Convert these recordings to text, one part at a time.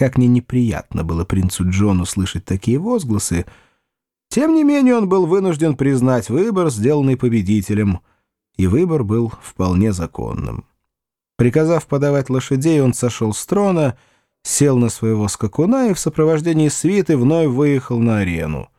Как ни неприятно было принцу Джону слышать такие возгласы, тем не менее он был вынужден признать выбор, сделанный победителем, и выбор был вполне законным. Приказав подавать лошадей, он сошел с трона, сел на своего скакуна и в сопровождении свиты вновь выехал на арену.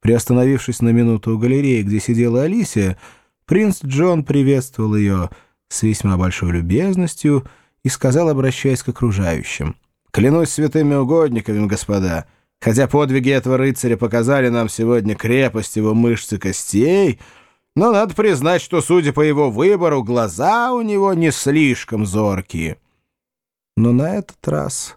Приостановившись на минуту у галереи, где сидела Алисия, принц Джон приветствовал ее с весьма большой любезностью и сказал, обращаясь к окружающим, «Клянусь святыми угодниками, господа, хотя подвиги этого рыцаря показали нам сегодня крепость его мышц и костей, но надо признать, что, судя по его выбору, глаза у него не слишком зоркие». Но на этот раз...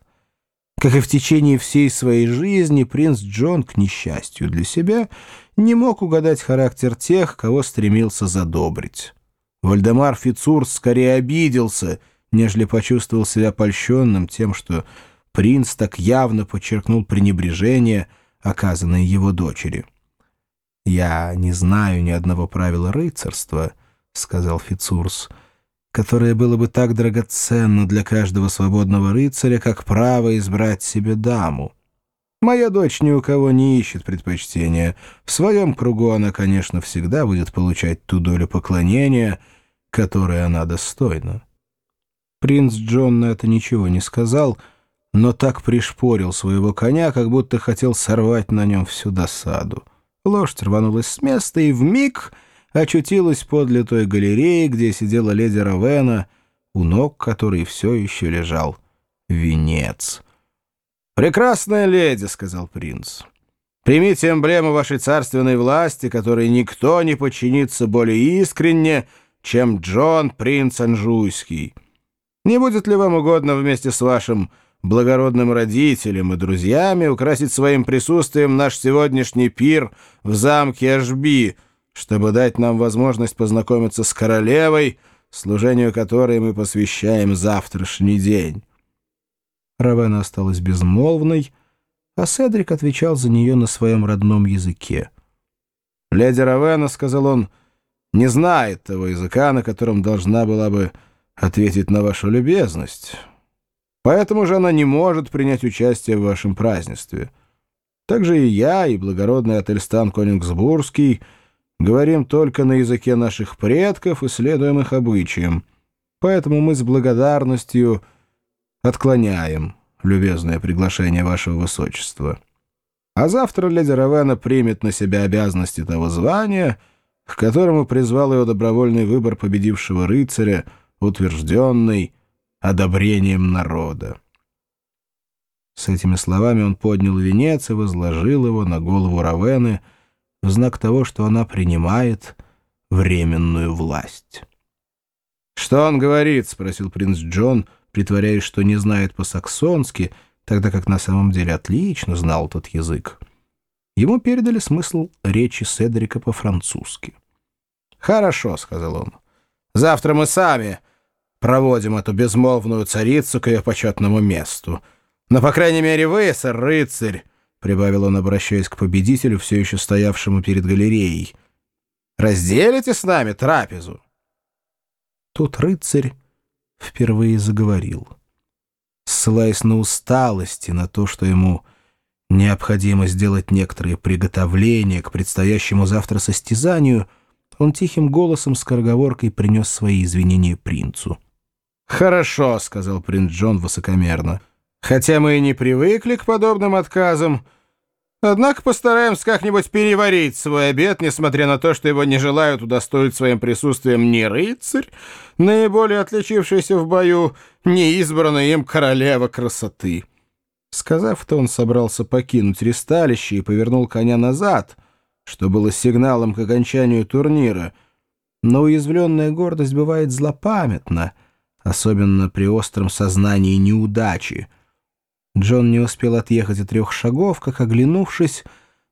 Как и в течение всей своей жизни, принц Джон, к несчастью для себя, не мог угадать характер тех, кого стремился задобрить. Вальдемар Фицурс скорее обиделся, нежели почувствовал себя польщенным тем, что принц так явно подчеркнул пренебрежение, оказанное его дочери. «Я не знаю ни одного правила рыцарства», — сказал Фицурс, — которое было бы так драгоценно для каждого свободного рыцаря, как право избрать себе даму. Моя дочь ни у кого не ищет предпочтения. В своем кругу она, конечно, всегда будет получать ту долю поклонения, которой она достойна. Принц Джон на это ничего не сказал, но так пришпорил своего коня, как будто хотел сорвать на нем всю досаду. Лошадь рванулась с места, и вмиг очутилась подле той галереи, где сидела леди Равена, у ног которой все еще лежал венец. «Прекрасная леди», — сказал принц, — «примите эмблему вашей царственной власти, которой никто не подчинится более искренне, чем Джон, принц Анжуйский. Не будет ли вам угодно вместе с вашим благородным родителям и друзьями украсить своим присутствием наш сегодняшний пир в замке Ашби, чтобы дать нам возможность познакомиться с королевой, служению которой мы посвящаем завтрашний день». Равена осталась безмолвной, а Седрик отвечал за нее на своем родном языке. «Леди Равена, — сказал он, — не знает того языка, на котором должна была бы ответить на вашу любезность. Поэтому же она не может принять участие в вашем празднестве. Также и я, и благородный Ательстан Конингсбургский — говорим только на языке наших предков и следуем их обычаям. Поэтому мы с благодарностью отклоняем любезное приглашение вашего высочества. А завтра леди Равена примет на себя обязанности того звания, к которому призвал ее добровольный выбор победившего рыцаря, утвержденный одобрением народа. С этими словами он поднял венец и возложил его на голову Равены — в знак того, что она принимает временную власть. «Что он говорит?» — спросил принц Джон, притворяясь, что не знает по-саксонски, тогда как на самом деле отлично знал тот язык. Ему передали смысл речи Седрика по-французски. «Хорошо», — сказал он. «Завтра мы сами проводим эту безмолвную царицу к ее почетному месту. Но, по крайней мере, вы, сэр-рыцарь, — прибавил он, обращаясь к победителю, все еще стоявшему перед галереей. «Разделите с нами трапезу!» Тут рыцарь впервые заговорил. Ссылаясь на усталость и на то, что ему необходимо сделать некоторые приготовления к предстоящему завтра состязанию, он тихим голосом с скороговоркой принес свои извинения принцу. «Хорошо», — сказал принц Джон высокомерно. Хотя мы и не привыкли к подобным отказам, однако постараемся как-нибудь переварить свой обед, несмотря на то, что его не желают удостоить своим присутствием ни рыцарь, наиболее отличившийся в бою, ни избранная им королева красоты. Сказав это, он собрался покинуть ристалище и повернул коня назад, что было сигналом к окончанию турнира. Но уязвленная гордость бывает злопамятна, особенно при остром сознании неудачи — Джон не успел отъехать от трех шагов, как, оглянувшись,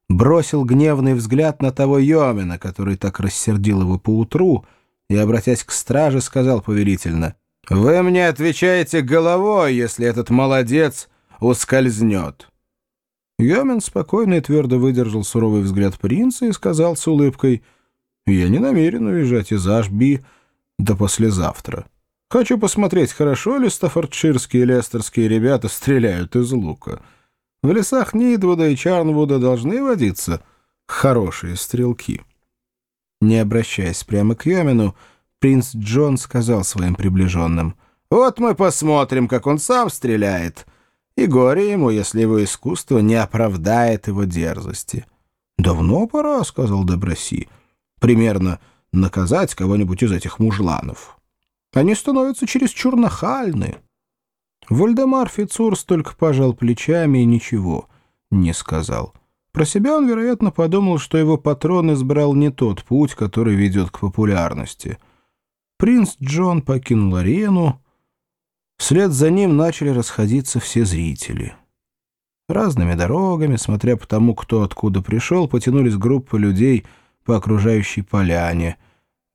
бросил гневный взгляд на того Йомина, который так рассердил его поутру, и, обратясь к страже, сказал повелительно, «Вы мне отвечаете головой, если этот молодец ускользнет». Йомин спокойно и твердо выдержал суровый взгляд принца и сказал с улыбкой, «Я не намерен уезжать из Ашби до послезавтра». Хочу посмотреть, хорошо ли стаффордширские и лестерские ребята стреляют из лука. В лесах Нидвуда и Чарнвуда должны водиться хорошие стрелки». Не обращаясь прямо к Йомину, принц Джон сказал своим приближенным, «Вот мы посмотрим, как он сам стреляет, и горе ему, если его искусство не оправдает его дерзости». «Давно пора», — сказал Деброси, — «примерно наказать кого-нибудь из этих мужланов. Они становятся чересчур нахальны». Вольдемар Фицурс только пожал плечами и ничего не сказал. Про себя он, вероятно, подумал, что его патрон избрал не тот путь, который ведет к популярности. Принц Джон покинул арену. Вслед за ним начали расходиться все зрители. Разными дорогами, смотря по тому, кто откуда пришел, потянулись группы людей по окружающей поляне.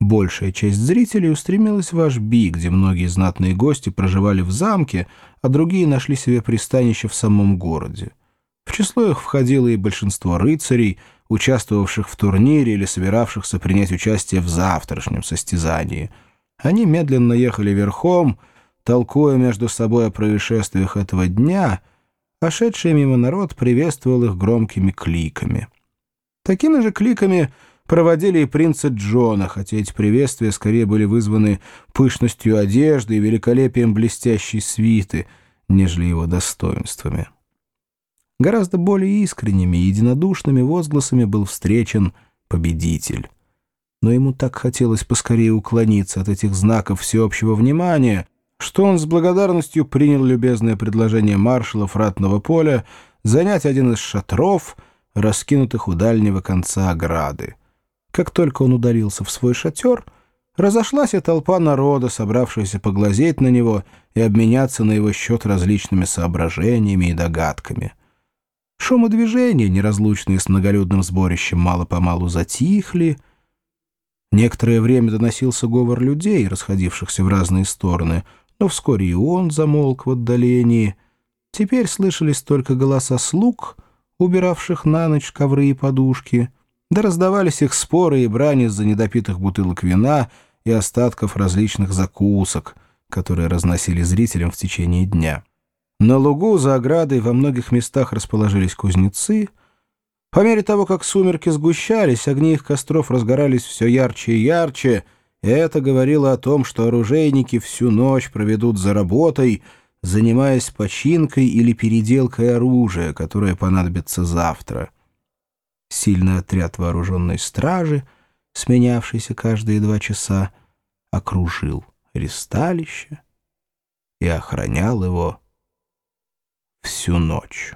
Большая часть зрителей устремилась в Ашби, где многие знатные гости проживали в замке, а другие нашли себе пристанище в самом городе. В число их входило и большинство рыцарей, участвовавших в турнире или собиравшихся принять участие в завтрашнем состязании. Они медленно ехали верхом, толкуя между собой о происшествиях этого дня, а шедший мимо народ приветствовал их громкими кликами. Такими же кликами проводили и принца Джона, хотя эти приветствия скорее были вызваны пышностью одежды и великолепием блестящей свиты, нежели его достоинствами. Гораздо более искренними и единодушными возгласами был встречен победитель. Но ему так хотелось поскорее уклониться от этих знаков всеобщего внимания, что он с благодарностью принял любезное предложение маршалов ратного поля занять один из шатров, раскинутых у дальнего конца ограды. Как только он удалился в свой шатер, разошлась и толпа народа, собравшаяся поглазеть на него и обменяться на его счет различными соображениями и догадками — Шум и движение, неразлучные с многолюдным сборищем, мало-помалу затихли. Некоторое время доносился говор людей, расходившихся в разные стороны, но вскоре и он замолк в отдалении. Теперь слышались только голоса слуг, убиравших на ночь ковры и подушки, да раздавались их споры и брани из-за недопитых бутылок вина и остатков различных закусок, которые разносили зрителям в течение дня. На лугу за оградой во многих местах расположились кузнецы. По мере того, как сумерки сгущались, огни их костров разгорались все ярче и ярче, и это говорило о том, что оружейники всю ночь проведут за работой, занимаясь починкой или переделкой оружия, которое понадобится завтра. Сильный отряд вооруженной стражи, сменявшийся каждые два часа, окружил ристалище и охранял его всю ночь.